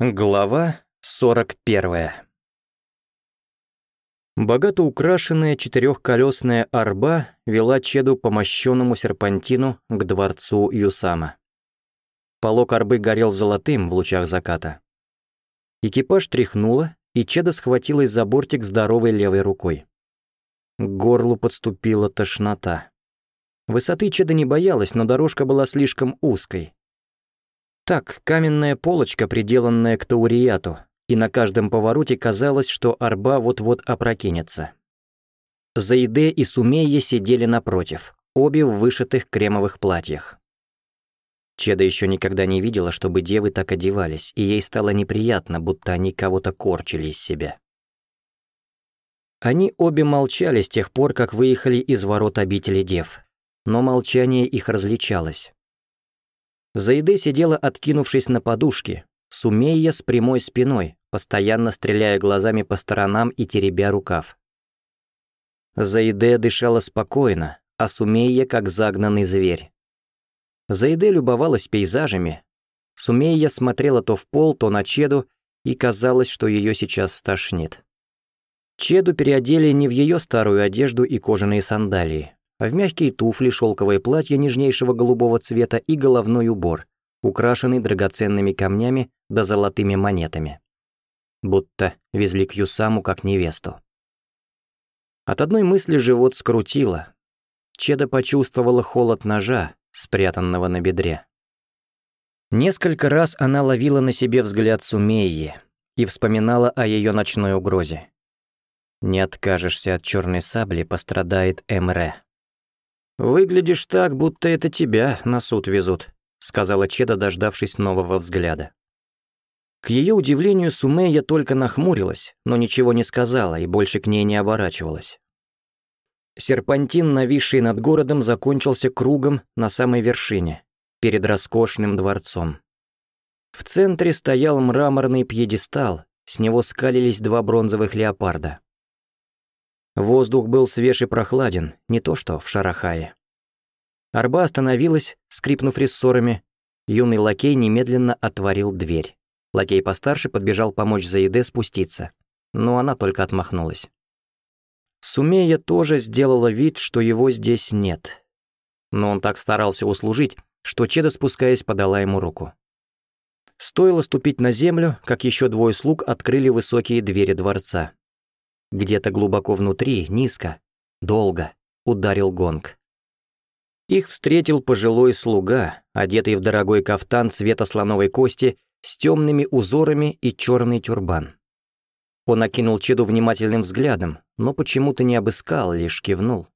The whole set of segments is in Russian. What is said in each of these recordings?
Глава 41. Богато украшенная четырехколесная арба вела Чеду по мощенному серпантину к дворцу Юсама. Полок арбы горел золотым в лучах заката. Экипаж тряхнуло, и Чеда схватилась за бортик здоровой левой рукой. К горлу подступила тошнота. Высоты Чеда не боялась, но дорожка была слишком узкой — так, каменная полочка, приделанная к Тауриату, и на каждом повороте казалось, что арба вот-вот опрокинется. Заиде и Сумея сидели напротив, обе в вышитых кремовых платьях. Чеда еще никогда не видела, чтобы девы так одевались, и ей стало неприятно, будто они кого-то корчили из себя. Они обе молчали с тех пор, как выехали из ворот обители дев, но молчание их различалось. Заиды сидела, откинувшись на подушке, сумея с прямой спиной, постоянно стреляя глазами по сторонам и теребя рукав. Заиде дышала спокойно, а Сумея как загнанный зверь. Заиде любовалась пейзажами. Сумея смотрела то в пол, то на Чеду, и казалось, что ее сейчас стошнит. Чеду переодели не в ее старую одежду и кожаные сандалии. А в мягкие туфли, шелковое платье нежнейшего голубого цвета и головной убор, украшенный драгоценными камнями да золотыми монетами. Будто везли к Юсаму как невесту. От одной мысли живот скрутило. Чеда почувствовала холод ножа, спрятанного на бедре. Несколько раз она ловила на себе взгляд Сумеи и вспоминала о ее ночной угрозе. «Не откажешься от черной сабли, пострадает Эмре», «Выглядишь так, будто это тебя на суд везут», — сказала Чеда, дождавшись нового взгляда. К ее удивлению, Сумея только нахмурилась, но ничего не сказала и больше к ней не оборачивалась. Серпантин, нависший над городом, закончился кругом на самой вершине, перед роскошным дворцом. В центре стоял мраморный пьедестал, с него скалились два бронзовых леопарда. Воздух был свеж и прохладен, не то что в Шарахае. Арба остановилась, скрипнув рессорами. Юный лакей немедленно отворил дверь. Лакей постарше подбежал помочь Заиде спуститься, но она только отмахнулась. Сумея тоже сделала вид, что его здесь нет. Но он так старался услужить, что Чеда, спускаясь, подала ему руку. Стоило ступить на землю, как еще двое слуг открыли высокие двери дворца. Где-то глубоко внутри, низко, долго, ударил гонг. Их встретил пожилой слуга, одетый в дорогой кафтан цвета слоновой кости с темными узорами и черный тюрбан. Он окинул Чеду внимательным взглядом, но почему-то не обыскал, лишь кивнул.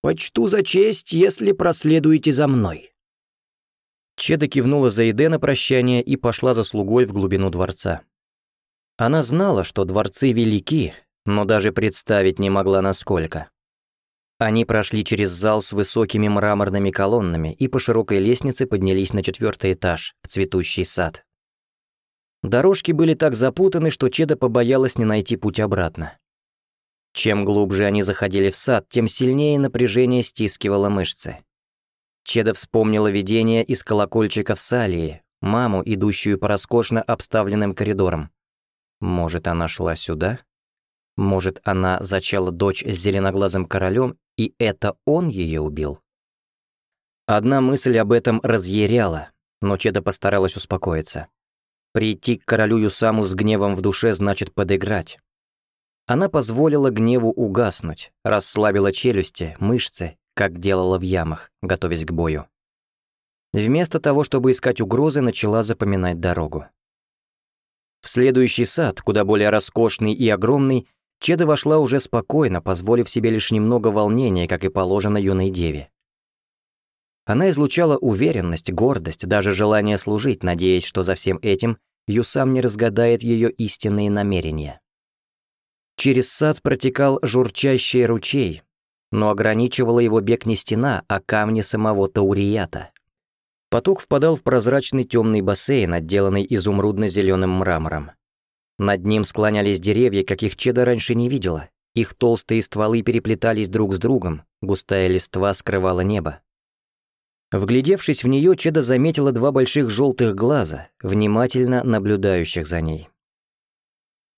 «Почту за честь, если проследуете за мной». Чеда кивнула за Эде на прощание и пошла за слугой в глубину дворца. Она знала, что дворцы велики, но даже представить не могла насколько. Они прошли через зал с высокими мраморными колоннами и по широкой лестнице поднялись на четвертый этаж, в цветущий сад. Дорожки были так запутаны, что Чеда побоялась не найти путь обратно. Чем глубже они заходили в сад, тем сильнее напряжение стискивало мышцы. Чеда вспомнила видение из колокольчика в Салии, маму, идущую по роскошно обставленным коридорам. Может, она шла сюда? Может, она зачала дочь с зеленоглазым королем, и это он ее убил? Одна мысль об этом разъяряла, но Чеда постаралась успокоиться. Прийти к королю Юсаму с гневом в душе значит подыграть. Она позволила гневу угаснуть, расслабила челюсти, мышцы, как делала в ямах, готовясь к бою. Вместо того, чтобы искать угрозы, начала запоминать дорогу. В следующий сад, куда более роскошный и огромный, Чеда вошла уже спокойно, позволив себе лишь немного волнения, как и положено юной деве. Она излучала уверенность, гордость, даже желание служить, надеясь, что за всем этим Юсам не разгадает ее истинные намерения. Через сад протекал журчащий ручей, но ограничивала его бег не стена, а камни самого Таурията. Поток впадал в прозрачный темный бассейн, отделанный изумрудно-зеленым мрамором. Над ним склонялись деревья, каких Чеда раньше не видела. Их толстые стволы переплетались друг с другом, густая листва скрывала небо. Вглядевшись в нее, Чеда заметила два больших желтых глаза, внимательно наблюдающих за ней.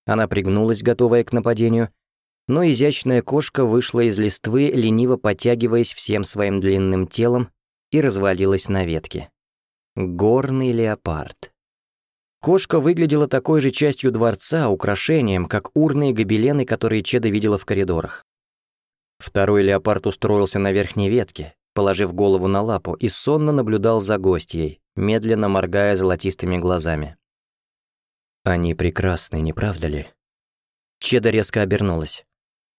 Она пригнулась, готовая к нападению, но изящная кошка вышла из листвы, лениво потягиваясь всем своим длинным телом, и развалилась на ветке. Горный леопард. Кошка выглядела такой же частью дворца, украшением, как урны и гобелены, которые Чеда видела в коридорах. Второй леопард устроился на верхней ветке, положив голову на лапу, и сонно наблюдал за гостьей, медленно моргая золотистыми глазами. «Они прекрасны, не правда ли?» Чеда резко обернулась.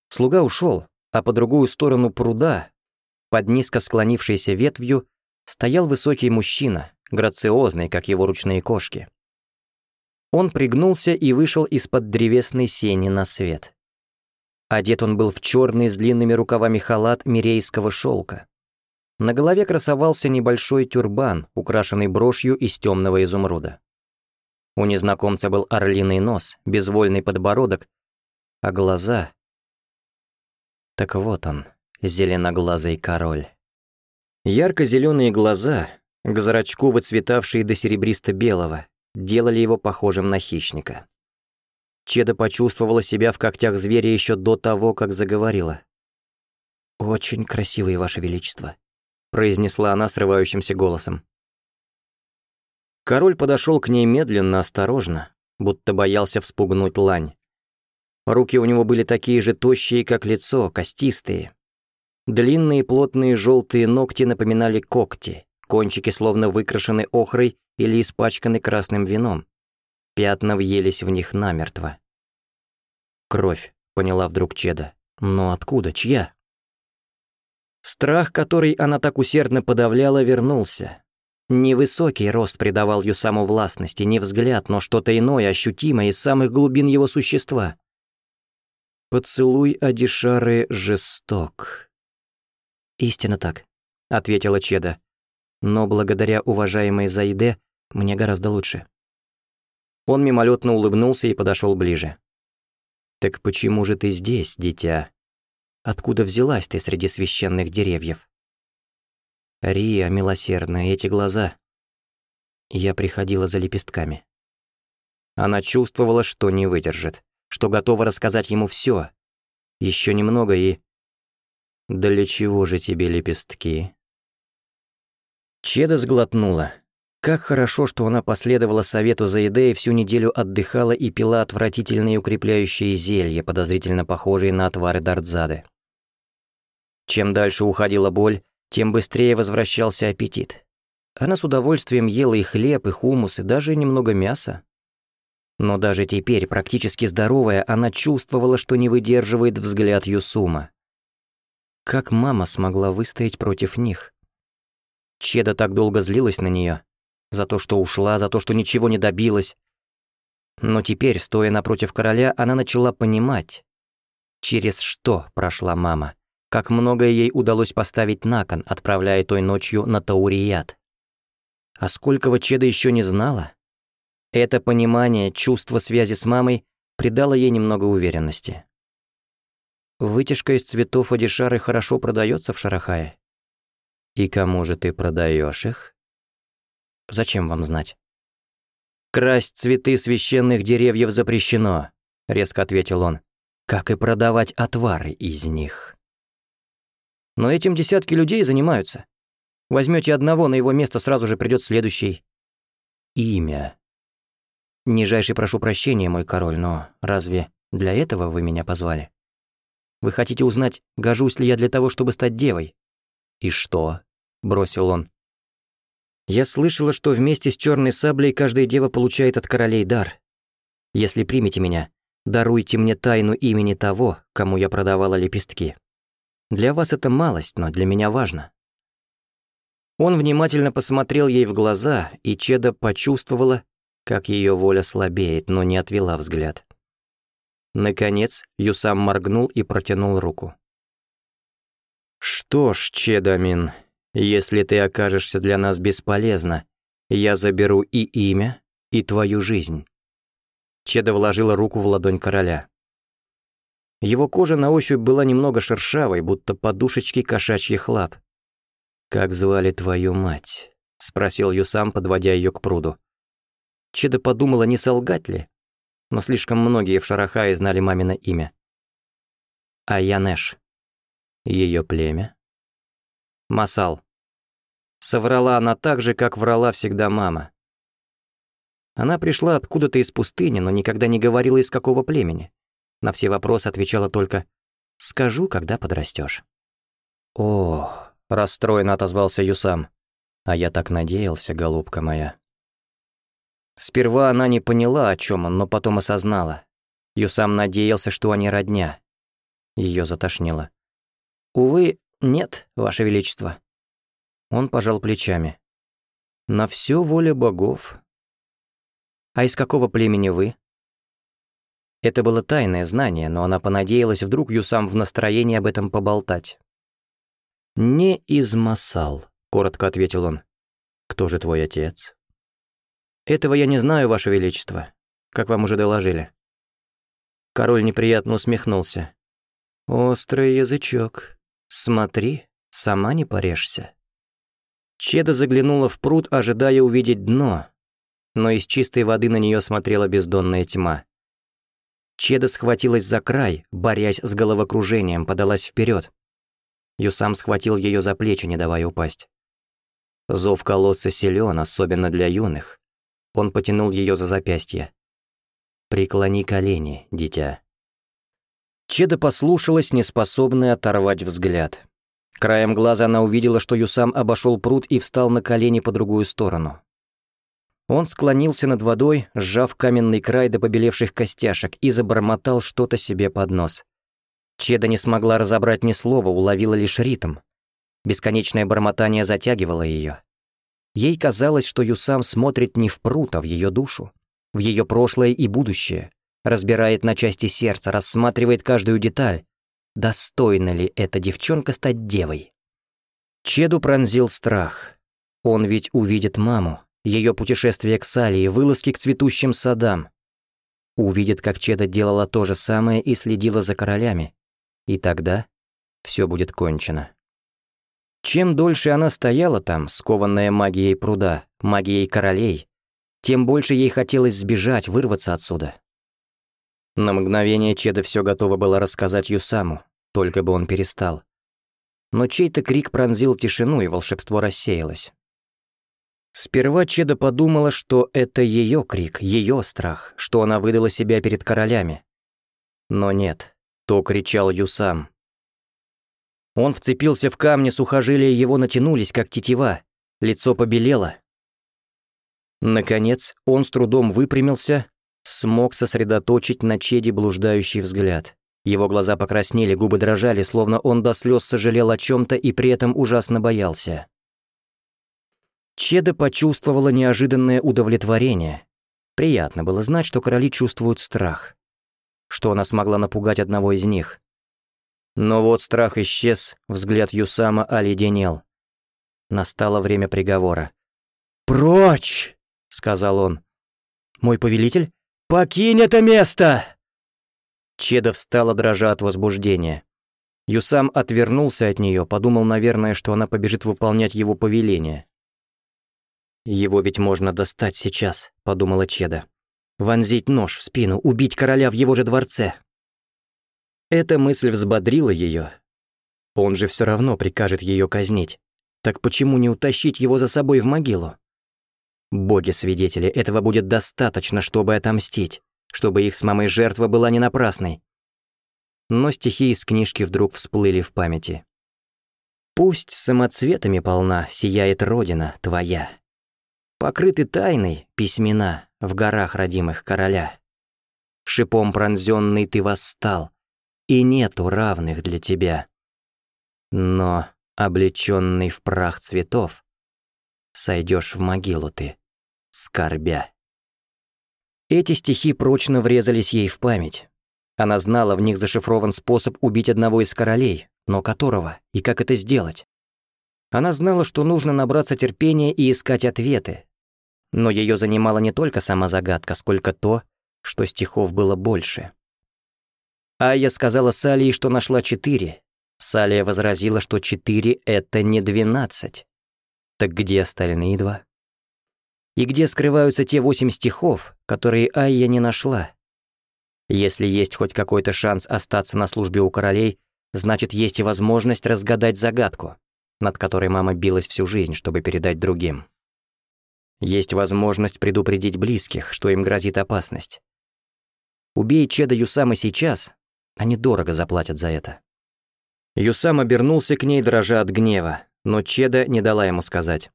Слуга ушел, а по другую сторону пруда под низко склонившейся ветвью стоял высокий мужчина, грациозный, как его ручные кошки. Он пригнулся и вышел из-под древесной сени на свет. Одет он был в черный с длинными рукавами халат мирейского шелка. На голове красовался небольшой тюрбан, украшенный брошью из темного изумруда. У незнакомца был орлиный нос, безвольный подбородок, а глаза... Так вот он, зеленоглазый король. Ярко-зеленые глаза, к зрачку выцветавшие до серебристо-белого, делали его похожим на хищника. Чеда почувствовала себя в когтях зверя еще до того, как заговорила. «Очень красивые, Ваше Величество», — произнесла она срывающимся голосом. Король подошел к ней медленно, осторожно, будто боялся вспугнуть лань. Руки у него были такие же тощие, как лицо, костистые, Длинные плотные желтые ногти напоминали когти, кончики словно выкрашены охрой или испачканы красным вином. Пятна въелись в них намертво. «Кровь», — поняла вдруг Чеда. «Но откуда? Чья?» Страх, который она так усердно подавляла, вернулся. Невысокий рост придавал ее самовластности, не взгляд, но что-то иное, ощутимое из самых глубин его существа. «Поцелуй Адишары жесток», «Истинно так», — ответила Чеда. «Но благодаря уважаемой Заиде мне гораздо лучше». Он мимолетно улыбнулся и подошел ближе. «Так почему же ты здесь, дитя? Откуда взялась ты среди священных деревьев?» «Рия, милосердная, эти глаза!» Я приходила за лепестками. Она чувствовала, что не выдержит, что готова рассказать ему все. Еще немного и... Для чего же тебе лепестки?» Чеда сглотнула. Как хорошо, что она последовала совету Заидея, всю неделю отдыхала и пила отвратительные укрепляющие зелья, подозрительно похожие на отвары дардзады. Чем дальше уходила боль, тем быстрее возвращался аппетит. Она с удовольствием ела и хлеб, и хумус, и даже немного мяса. Но даже теперь, практически здоровая, она чувствовала, что не выдерживает взгляд Юсума. Как мама смогла выстоять против них? Чеда так долго злилась на нее. За то, что ушла, за то, что ничего не добилась. Но теперь, стоя напротив короля, она начала понимать, через что прошла мама, как многое ей удалось поставить на кон, отправляя той ночью на Таурияд. А сколького Чеда еще не знала? Это понимание, чувство связи с мамой придало ей немного уверенности. Вытяжка из цветов Адишары хорошо продается в Шарахае. И кому же ты продаешь их? Зачем вам знать? Красть цветы священных деревьев запрещено, резко ответил он. Как и продавать отвары из них. Но этим десятки людей занимаются. Возьмете одного, на его место сразу же придет следующий. Имя. Нижайший прошу прощения, мой король, но разве для этого вы меня позвали? Вы хотите узнать, гожусь ли я для того, чтобы стать девой?» «И что?» – бросил он. «Я слышала, что вместе с черной саблей каждая дева получает от королей дар. Если примете меня, даруйте мне тайну имени того, кому я продавала лепестки. Для вас это малость, но для меня важно». Он внимательно посмотрел ей в глаза, и Чеда почувствовала, как ее воля слабеет, но не отвела взгляд. Наконец, Юсам моргнул и протянул руку. «Что ж, Чедамин, если ты окажешься для нас бесполезна, я заберу и имя, и твою жизнь». Чеда вложила руку в ладонь короля. Его кожа на ощупь была немного шершавой, будто подушечки кошачьих лап. «Как звали твою мать?» — спросил Юсам, подводя ее к пруду. Чеда подумала, не солгать ли, но слишком многие в Шарахае знали мамино имя. А Янеш. Ее племя. Масал. Соврала она так же, как врала всегда мама. Она пришла откуда-то из пустыни, но никогда не говорила, из какого племени. На все вопросы отвечала только «Скажу, когда подрастешь». «О, расстроенно отозвался Юсам. А я так надеялся, голубка моя. Сперва она не поняла, о чем он, но потом осознала. Юсам надеялся, что они родня. Ее затошнило. «Увы, нет, Ваше Величество». Он пожал плечами. «На все воля богов». «А из какого племени вы?» Это было тайное знание, но она понадеялась, вдруг Юсам в настроении об этом поболтать. «Не из Масал», — коротко ответил он. «Кто же твой отец?» «Этого я не знаю, Ваше Величество, как вам уже доложили». Король неприятно усмехнулся. «Острый язычок. Смотри, сама не порежься». Чеда заглянула в пруд, ожидая увидеть дно, но из чистой воды на нее смотрела бездонная тьма. Чеда схватилась за край, борясь с головокружением, подалась вперед. Юсам схватил ее за плечи, не давая упасть. Зов колодца силен, особенно для юных. Он потянул ее за запястье. «Преклони колени, дитя». Чеда послушалась, неспособная оторвать взгляд. Краем глаза она увидела, что Юсам обошел пруд и встал на колени по другую сторону. Он склонился над водой, сжав каменный край до побелевших костяшек, и забормотал что-то себе под нос. Чеда не смогла разобрать ни слова, уловила лишь ритм. Бесконечное бормотание затягивало ее. Ей казалось, что Юсам смотрит не в пруд, а в ее душу, в ее прошлое и будущее, разбирает на части сердца, рассматривает каждую деталь. Достойна ли эта девчонка стать девой? Чеду пронзил страх. Он ведь увидит маму, ее путешествие к Салии, вылазки к цветущим садам. Увидит, как Чеда делала то же самое и следила за королями. И тогда все будет кончено. Чем дольше она стояла там, скованная магией пруда, магией королей, тем больше ей хотелось сбежать, вырваться отсюда. На мгновение Чеда все готова была рассказать Юсаму, только бы он перестал. Но чей-то крик пронзил тишину, и волшебство рассеялось. Сперва Чеда подумала, что это ее крик, ее страх, что она выдала себя перед королями. Но нет, то кричал Юсам, он вцепился в камни, сухожилия его натянулись, как тетива. Лицо побелело. Наконец, он с трудом выпрямился, смог сосредоточить на Чеде блуждающий взгляд. Его глаза покраснели, губы дрожали, словно он до слез сожалел о чем-то и при этом ужасно боялся. Чеда почувствовала неожиданное удовлетворение. Приятно было знать, что короли чувствуют страх. Что она смогла напугать одного из них. Но вот страх исчез, взгляд Юсама оледенел. Настало время приговора. «Прочь!» — сказал он. «Мой повелитель, покинь это место!» Чеда встала, дрожа от возбуждения. Юсам отвернулся от нее, подумал, наверное, что она побежит выполнять его повеление. «Его ведь можно достать сейчас», — подумала Чеда. «Вонзить нож в спину, убить короля в его же дворце, эта мысль взбодрила ее. Он же все равно прикажет ее казнить. Так почему не утащить его за собой в могилу? Боги-свидетели, этого будет достаточно, чтобы отомстить, чтобы их с мамой жертва была не напрасной. Но стихи из книжки вдруг всплыли в памяти. «Пусть самоцветами полна сияет Родина твоя, покрыты тайной письмена в горах родимых короля. Шипом пронзенный ты восстал, и нету равных для тебя. Но, облечённый в прах цветов, сойдёшь в могилу ты, скорбя. Эти стихи прочно врезались ей в память. Она знала, в них зашифрован способ убить одного из королей, но которого и как это сделать. Она знала, что нужно набраться терпения и искать ответы. Но её занимала не только сама загадка, сколько то, что стихов было больше. Айя сказала Салии, что нашла четыре. Салия возразила, что четыре — это не двенадцать. Так где остальные два? И где скрываются те восемь стихов, которые Айя не нашла? Если есть хоть какой-то шанс остаться на службе у королей, значит, есть и возможность разгадать загадку, над которой мама билась всю жизнь, чтобы передать другим. Есть возможность предупредить близких, что им грозит опасность. Убей Чеда Юсама сейчас, они дорого заплатят за это. Юсам обернулся к ней, дрожа от гнева, но Чеда не дала ему сказать.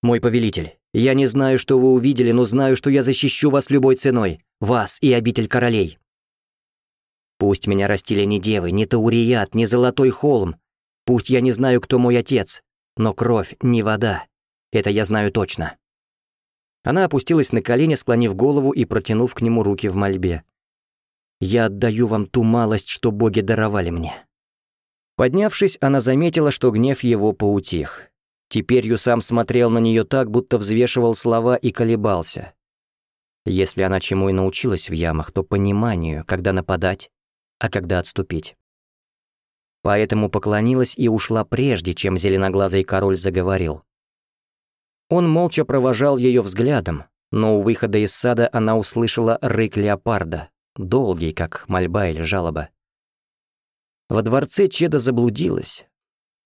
«Мой повелитель, я не знаю, что вы увидели, но знаю, что я защищу вас любой ценой. Вас и обитель королей». «Пусть меня растили не девы, не Таурият, не Золотой холм. Пусть я не знаю, кто мой отец, но кровь не вода. Это я знаю точно». Она опустилась на колени, склонив голову и протянув к нему руки в мольбе. Я отдаю вам ту малость, что боги даровали мне». Поднявшись, она заметила, что гнев его поутих. Теперь Юсам смотрел на нее так, будто взвешивал слова и колебался. Если она чему и научилась в ямах, то пониманию, когда нападать, а когда отступить. Поэтому поклонилась и ушла прежде, чем зеленоглазый король заговорил. Он молча провожал ее взглядом, но у выхода из сада она услышала рык леопарда долгий, как мольба или жалоба. Во дворце Чеда заблудилась,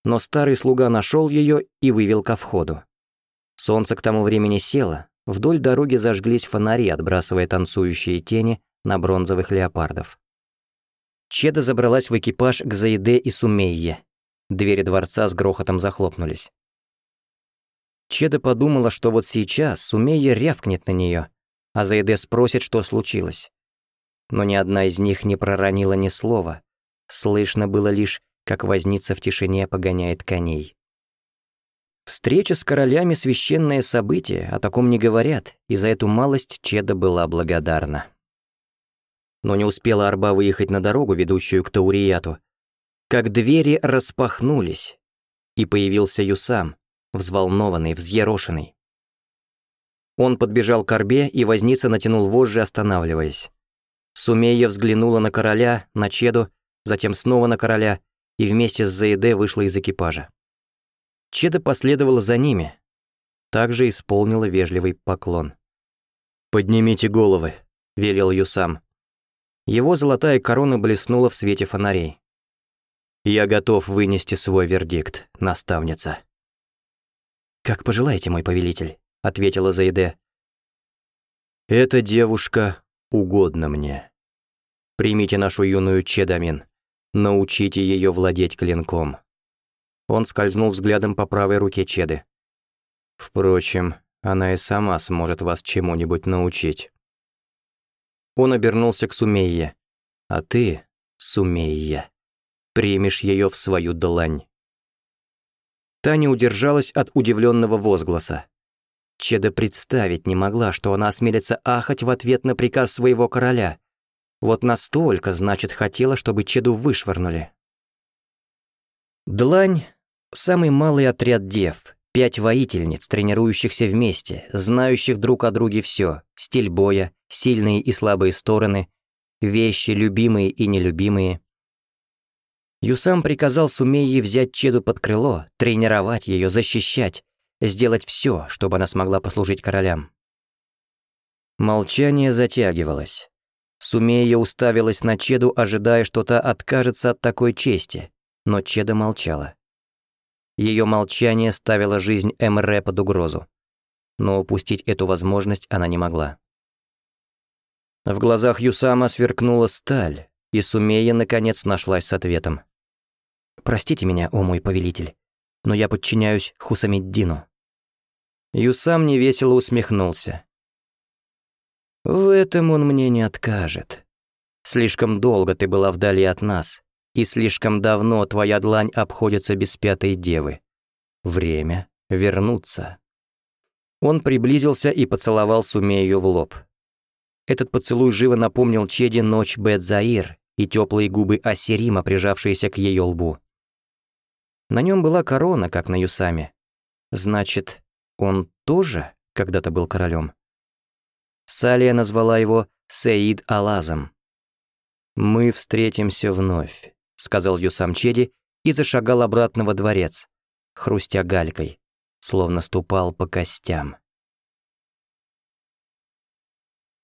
но старый слуга нашел ее и вывел ко входу. Солнце к тому времени село, вдоль дороги зажглись фонари, отбрасывая танцующие тени на бронзовых леопардов. Чеда забралась в экипаж к Заиде и Сумейе. Двери дворца с грохотом захлопнулись. Чеда подумала, что вот сейчас Сумейя рявкнет на нее, а Заиде спросит, что случилось но ни одна из них не проронила ни слова. Слышно было лишь, как возница в тишине погоняет коней. Встреча с королями — священное событие, о таком не говорят, и за эту малость Чеда была благодарна. Но не успела Арба выехать на дорогу, ведущую к Таурияту, как двери распахнулись, и появился Юсам, взволнованный, взъерошенный. Он подбежал к Арбе, и возница натянул вожжи, останавливаясь. Сумея взглянула на короля, на Чеду, затем снова на короля и вместе с Заиде вышла из экипажа. Чеда последовала за ними, также исполнила вежливый поклон. «Поднимите головы», — велел Юсам. Его золотая корона блеснула в свете фонарей. «Я готов вынести свой вердикт, наставница». «Как пожелаете, мой повелитель», — ответила Заиде. «Эта девушка угодно мне. Примите нашу юную Чедамин, научите ее владеть клинком». Он скользнул взглядом по правой руке Чеды. «Впрочем, она и сама сможет вас чему-нибудь научить». Он обернулся к Сумейе. «А ты, Сумейя, примешь ее в свою длань». Таня удержалась от удивленного возгласа. Чеда представить не могла, что она осмелится ахать в ответ на приказ своего короля. Вот настолько, значит, хотела, чтобы Чеду вышвырнули. Длань — самый малый отряд дев, пять воительниц, тренирующихся вместе, знающих друг о друге все, стиль боя, сильные и слабые стороны, вещи, любимые и нелюбимые. Юсам приказал Сумеи взять Чеду под крыло, тренировать ее, защищать, сделать все, чтобы она смогла послужить королям. Молчание затягивалось. Сумея уставилась на Чеду, ожидая, что та откажется от такой чести, но Чеда молчала. Ее молчание ставило жизнь Эмре под угрозу. Но упустить эту возможность она не могла. В глазах Юсама сверкнула сталь, и Сумея наконец нашлась с ответом. «Простите меня, о мой повелитель, но я подчиняюсь Хусамиддину». Юсам невесело усмехнулся. «В этом он мне не откажет. Слишком долго ты была вдали от нас, и слишком давно твоя длань обходится без пятой девы. Время вернуться». Он приблизился и поцеловал Сумею в лоб. Этот поцелуй живо напомнил Чеди ночь Бет-Заир и теплые губы Асерима, прижавшиеся к ее лбу. На нем была корона, как на Юсаме. Значит, он тоже когда-то был королем? Салия назвала его Саид Алазом. «Мы встретимся вновь», — сказал Юсам Чеди и зашагал обратно во дворец, хрустя галькой, словно ступал по костям.